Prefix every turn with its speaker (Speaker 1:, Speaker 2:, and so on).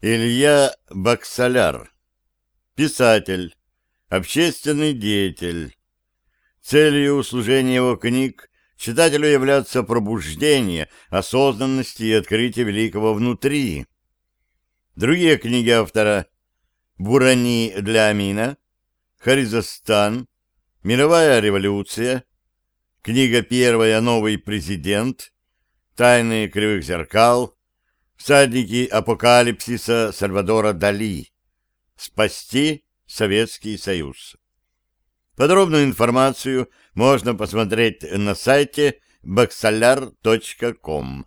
Speaker 1: Илья Баксаляр. Писатель. Общественный деятель. Целью служения его книг читателю является пробуждение осознанности и открытие великого внутри. Другие книги автора «Бурани для Амина», «Харизостан», «Мировая революция», книга первая «Новый президент», «Тайны кривых зеркал», Всадники апокалипсиса Сальвадора Дали. Спасти Советский Союз. Подробную информацию можно посмотреть на сайте baxalar.com.